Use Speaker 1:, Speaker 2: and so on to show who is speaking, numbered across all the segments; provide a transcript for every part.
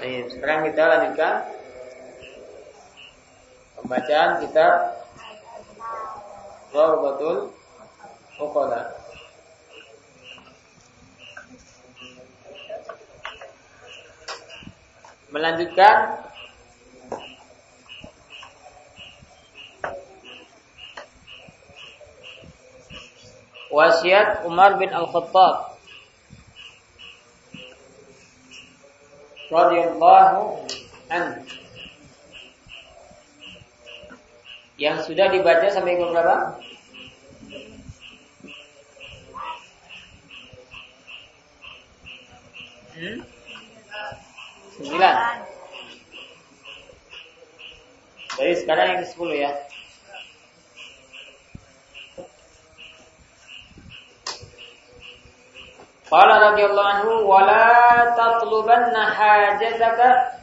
Speaker 1: Baik, sekarang kita lanjutkan pembacaan kitab Rawbatul Uqala. Melanjutkan wasiat Umar bin Al-Khattab radhiyallahu an yang sudah dibaca sampai ke berapa? Hmm? Sembilan. Jadi sekarang yang ke sepuluh ya. Qala radhiyallahu anhu wa la tatlubanna hajataka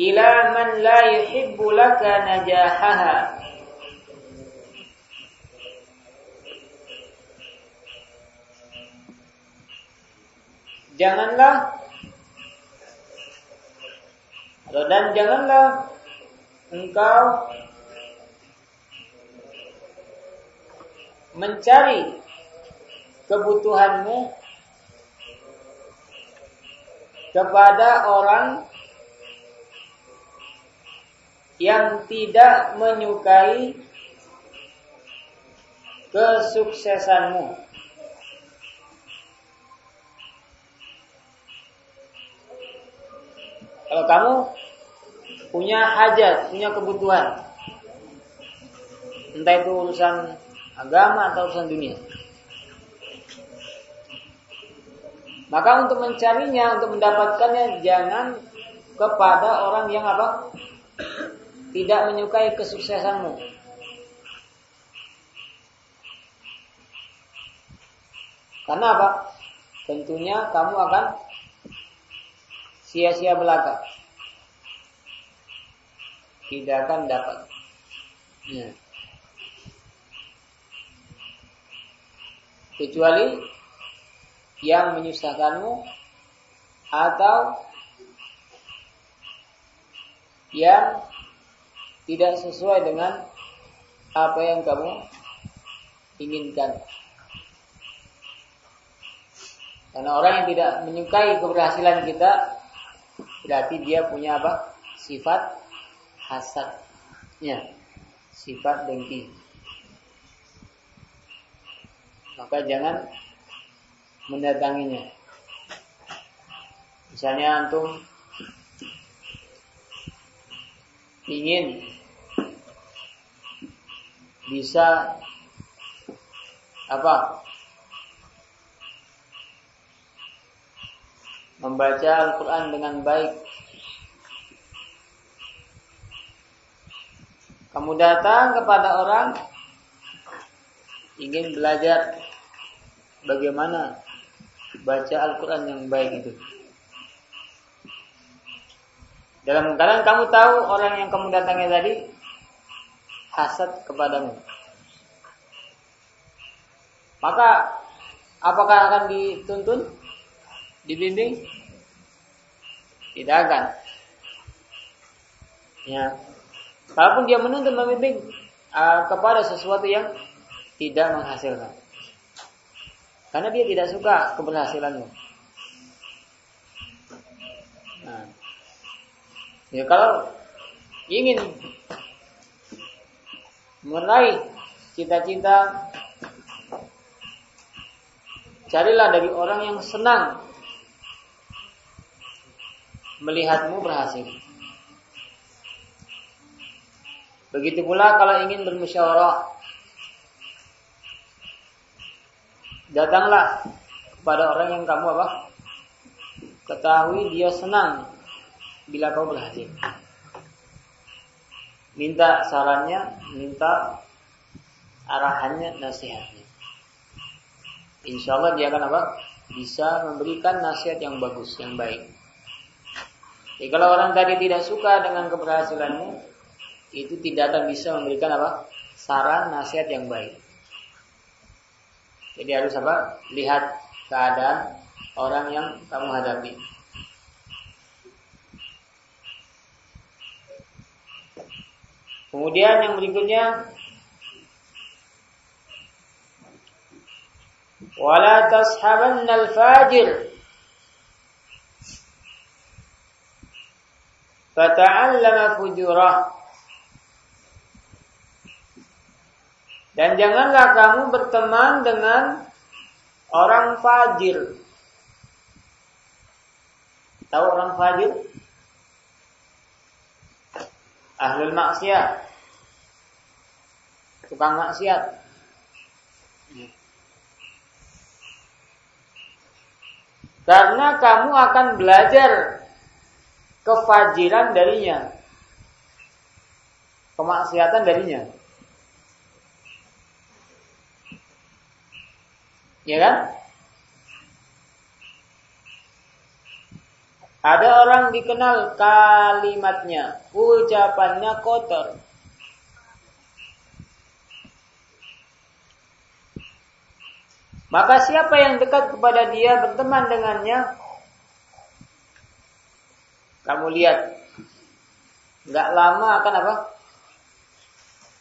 Speaker 1: ila man la yuhibbu laka najahaha. Janganlah dan janganlah engkau mencari kebutuhanmu kepada orang yang tidak menyukai kesuksesanmu. Kalau kamu punya hajat, punya kebutuhan, entah itu urusan agama atau urusan dunia, Maka untuk mencarinya, untuk mendapatkannya jangan kepada orang yang apa? Tidak menyukai kesuksesanmu. Karena apa? Tentunya kamu akan sia-sia belaka. Tidak akan dapat. Ya. Kecuali yang menyusahkanmu atau yang tidak sesuai dengan apa yang kamu inginkan. Karena orang yang tidak menyukai keberhasilan kita berarti dia punya apa? Sifat hasadnya, sifat dengki. Maka jangan mendatanginya. Misalnya antum ingin bisa apa? Membaca Al-Quran dengan baik. Kamu datang kepada orang ingin belajar bagaimana baca Al-Quran yang baik itu. Dalam keadaan kamu tahu orang yang kamu datangi tadi hasad kepadamu. Maka apakah akan dituntun? Dibimbing? Tidak akan. Ya. Kalaupun dia menuntun membimbing uh, kepada sesuatu yang tidak menghasilkan. Karena dia tidak suka keberhasilanmu. Nah, ya kalau ingin meraih cita-cita, carilah dari orang yang senang melihatmu berhasil. Begitu pula kalau ingin bermusyawarah datanglah kepada orang yang kamu apa? Ketahui dia senang bila kau berhasil. Minta sarannya, minta arahannya, nasihatnya. Insya Allah dia akan apa? Bisa memberikan nasihat yang bagus, yang baik. Jadi kalau orang tadi tidak suka dengan keberhasilanmu, itu tidak akan bisa memberikan apa? Saran, nasihat yang baik. Jadi harus apa? Lihat keadaan orang yang kamu hadapi. Kemudian yang berikutnya wala tashabanna al-fajir fata'allama fujurah dan janganlah kamu berteman dengan orang fajir tahu orang fajir ahlul maksiat tukang maksiat. Karena kamu akan belajar kefajiran darinya. Kemaksiatan darinya. Ya kan? Ada orang dikenal kalimatnya, ucapannya kotor. Maka siapa yang dekat kepada dia berteman dengannya, kamu lihat, nggak lama akan apa?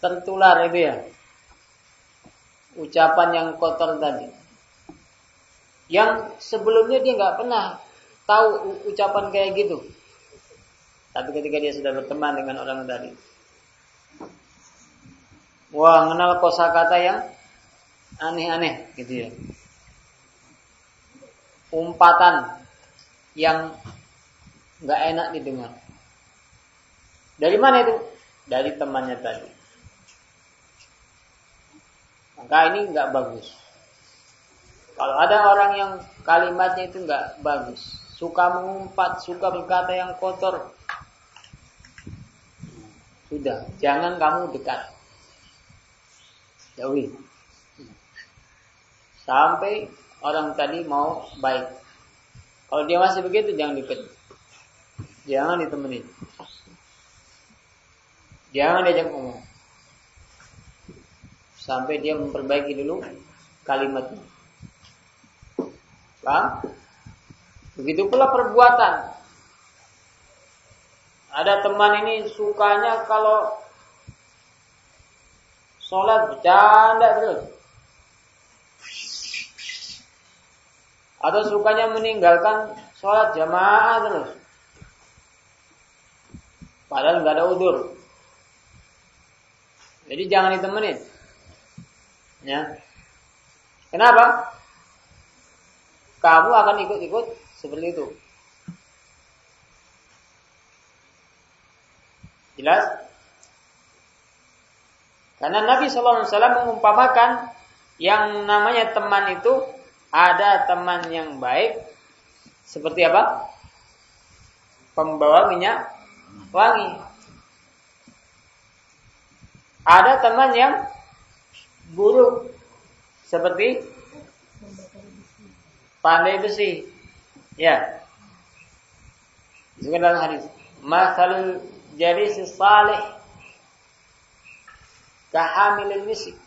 Speaker 1: Tertular itu ya. Ucapan yang kotor tadi. Yang sebelumnya dia nggak pernah tahu ucapan kayak gitu. Tapi ketika dia sudah berteman dengan orang tadi, wah, kenal kosakata yang aneh-aneh gitu ya. Umpatan yang nggak enak didengar. Dari mana itu? Dari temannya tadi. Maka ini nggak bagus. Kalau ada orang yang kalimatnya itu nggak bagus, suka mengumpat, suka berkata yang kotor, sudah, jangan kamu dekat. Jauhi sampai orang tadi mau baik. Kalau dia masih begitu jangan deket. Jangan ditemenin. Jangan diajak ngomong. Sampai dia memperbaiki dulu kalimatnya. Begitu pula perbuatan. Ada teman ini sukanya kalau sholat bercanda terus. atau sukanya meninggalkan sholat jamaah terus. Padahal nggak ada udur. Jadi jangan ditemenin. Ya. Kenapa? Kamu akan ikut-ikut seperti itu. Jelas? Karena Nabi SAW mengumpamakan yang namanya teman itu ada teman yang baik seperti apa? Pembawa minyak wangi. Ada teman yang buruk seperti pandai besi. Ya. Juga dalam hadis. Masal jalis salih kahamilil misik.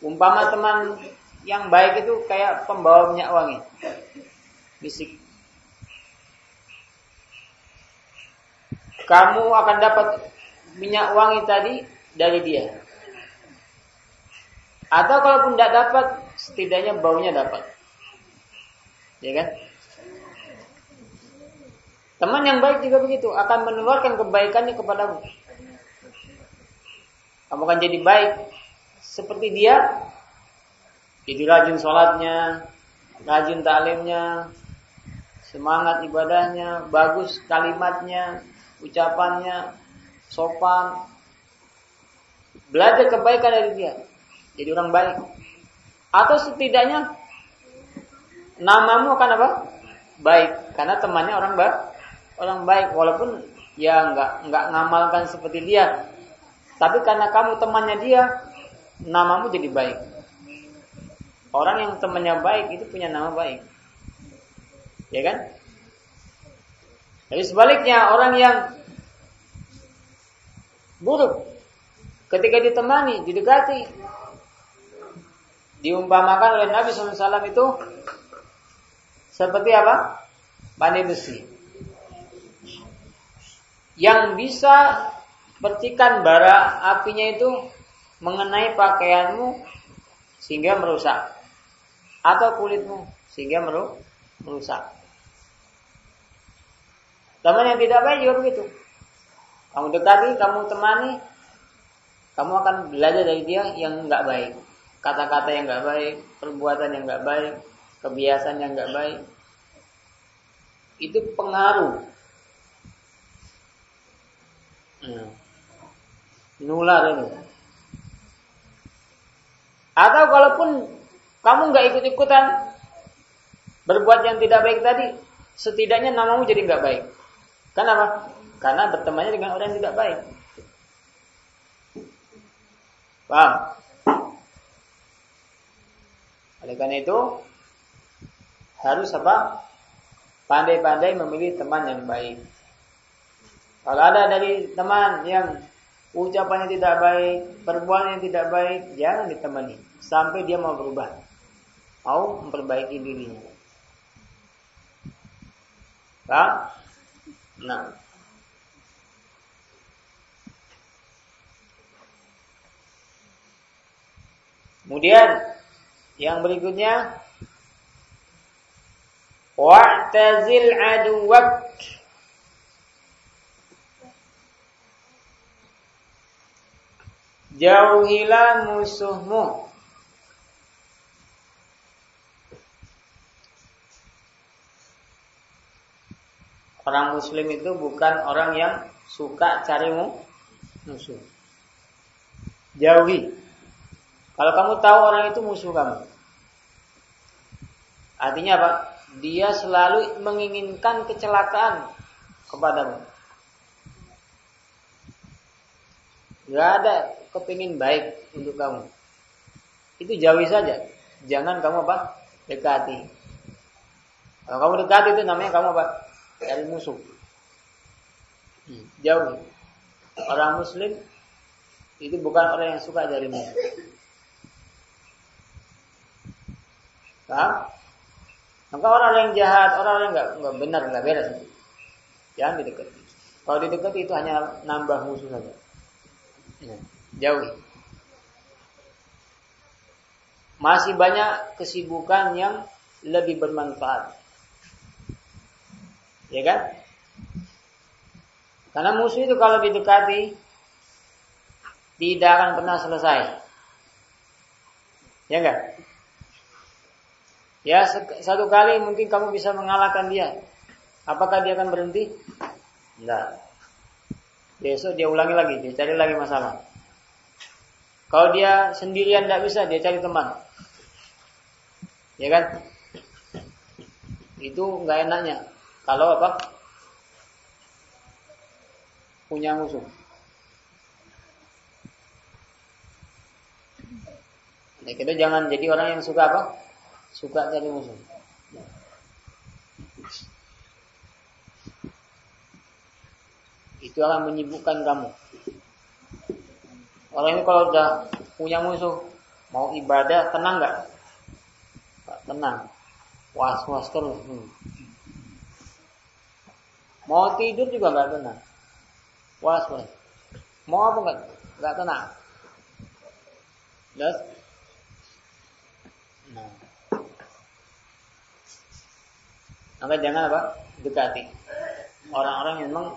Speaker 1: Umpama teman yang baik itu kayak pembawa minyak wangi. Bisik. Kamu akan dapat minyak wangi tadi dari dia. Atau kalaupun tidak dapat, setidaknya baunya dapat. Ya kan? Teman yang baik juga begitu, akan menularkan kebaikannya kepadamu. Kamu akan jadi baik seperti dia jadi rajin sholatnya, rajin taklimnya, semangat ibadahnya, bagus kalimatnya, ucapannya, sopan. Belajar kebaikan dari dia. Jadi orang baik. Atau setidaknya namamu akan apa? Baik, karena temannya orang baik. Orang baik walaupun ya nggak nggak ngamalkan seperti dia. Tapi karena kamu temannya dia, namamu jadi baik. Orang yang temannya baik itu punya nama baik. Ya kan? Jadi sebaliknya orang yang buruk ketika ditemani, didekati, diumpamakan oleh Nabi SAW itu seperti apa? Pandai besi. Yang bisa percikan bara apinya itu mengenai pakaianmu sehingga merusak atau kulitmu sehingga merusak. Teman yang tidak baik juga begitu. Kamu dekati, kamu temani, kamu akan belajar dari dia yang nggak baik. Kata-kata yang nggak baik, perbuatan yang nggak baik, kebiasaan yang nggak baik. Itu pengaruh. Hmm. Nular ini. Atau kalaupun kamu nggak ikut-ikutan berbuat yang tidak baik tadi, setidaknya namamu jadi nggak baik. Kenapa? Karena bertemannya dengan orang yang tidak baik. Paham? Oleh karena itu harus apa? Pandai-pandai memilih teman yang baik. Kalau ada dari teman yang ucapannya tidak baik, perbuatan yang tidak baik, jangan ditemani sampai dia mau berubah, mau memperbaiki dirinya. Paham? Nah, Kemudian yang berikutnya wa'tazil aduwak Jauhilah musuhmu Orang muslim itu bukan orang yang suka cari musuh Jauhi kalau kamu tahu orang itu musuh kamu. Artinya apa? Dia selalu menginginkan kecelakaan kepadamu. Gak ada kepingin baik untuk kamu. Itu jauhi saja. Jangan kamu apa? Dekati. Kalau kamu dekati itu namanya kamu apa? Dari musuh. Jauhi. Orang muslim itu bukan orang yang suka dari musuh. Paham? Maka orang yang jahat, orang yang nggak nggak benar, nggak beres, jangan didekati. Kalau didekati itu hanya nambah musuh saja. Ya, jauhi. Masih banyak kesibukan yang lebih bermanfaat. Ya kan? Karena musuh itu kalau didekati tidak akan pernah selesai. Ya enggak? Ya satu kali mungkin kamu bisa mengalahkan dia. Apakah dia akan berhenti? Tidak. Besok dia ulangi lagi, dia cari lagi masalah. Kalau dia sendirian tidak bisa, dia cari teman. Ya kan? Itu nggak enaknya. Kalau apa? Punya musuh. Nah, kita jangan jadi orang yang suka apa? Suka cari musuh. Itu akan menyibukkan kamu. Orang ini kalau udah punya musuh, mau ibadah tenang nggak? Tenang, was was terus. Hmm. Mau tidur juga nggak tenang, was was. Mau apa nggak? Nggak tenang. Terus, nah. Maka jangan apa? Dekati orang-orang yang memang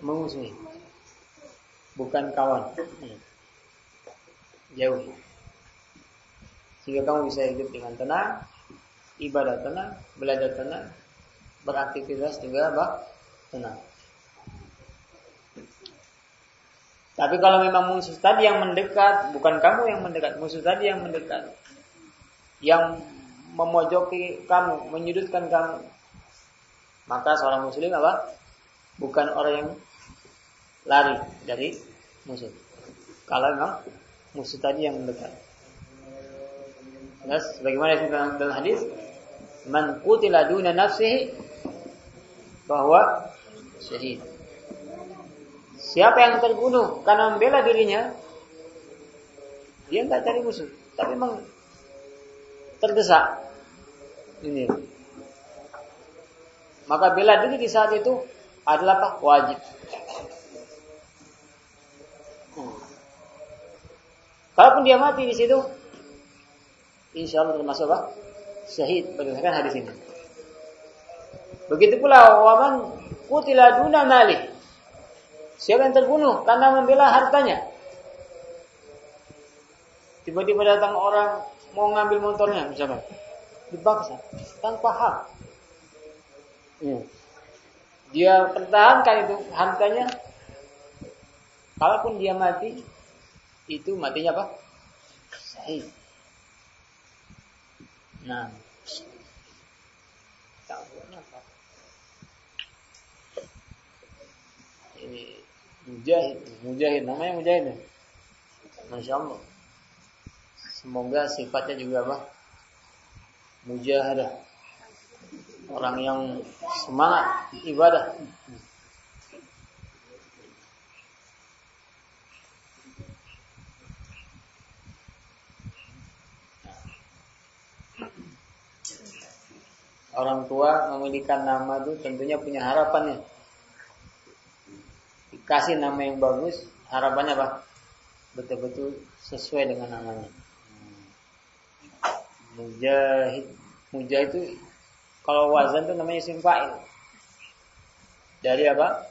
Speaker 1: mengusui, bukan kawan. Jauh. Sehingga kamu bisa hidup dengan tenang, ibadah tenang, belajar tenang, beraktivitas juga apa? Tenang. Tapi kalau memang musuh tadi yang mendekat, bukan kamu yang mendekat, musuh tadi yang mendekat, yang memojoki kamu, menyudutkan kamu. Maka seorang muslim apa? Bukan orang yang lari dari musuh. Kalau memang musuh tadi yang mendekat. Nah, sebagaimana yang dalam hadis, man qutila duna nafsihi bahwa syahid. Siapa yang terbunuh karena membela dirinya, dia nggak cari musuh, tapi memang terdesak Ini. Maka bela diri di saat itu adalah apa? Wajib. Hmm. Kalaupun dia mati di situ, insya Allah termasuk apa? Syahid berdasarkan hadis ini. Begitu pula waman kutila duna malik. Siapa yang terbunuh karena membela hartanya? Tiba-tiba datang orang mau ngambil motornya misalkan. Dipaksa tanpa hak. Ya. Dia pertahankan itu hartanya. Kalaupun dia mati, itu matinya apa? Sahih. Nah? Ini Mujahid, Mujahid, namanya Mujahid. Masya Allah. Semoga sifatnya juga apa? Mujahadah. Orang yang semangat ibadah. Orang tua memilihkan nama itu tentunya punya harapannya kasih nama yang bagus, harapannya apa? Betul-betul sesuai dengan namanya. Mujahid, mujahid itu kalau wazan itu namanya isim fa'il. Dari apa?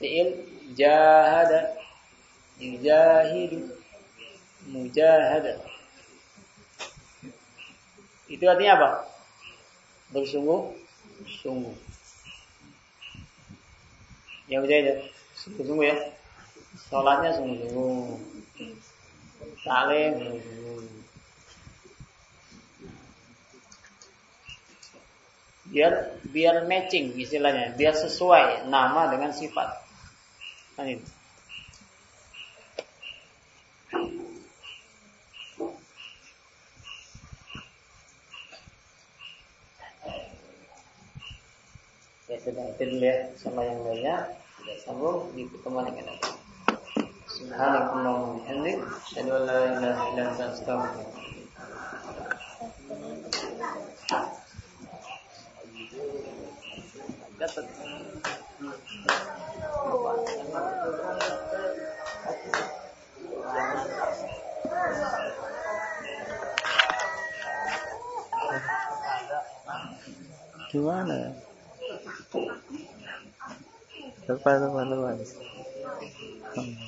Speaker 1: Fi'il jahada, yujahidu, mujahada. Itu artinya apa? Bersungguh, sungguh. Yang mujahid sungguh-sungguh ya sholatnya sungguh-sungguh saling sungguh-sungguh biar biar matching istilahnya biar sesuai nama dengan sifat. Kan itu. Ya sudah itu dulu ya. Sama yang lainnya kita sambung di pertemuan yang akan datang. Subhanakallahumma la ilaha illa anta astaghfiruka Dapat. Gimana ya? Lepas, lepas, lepas. Hmm.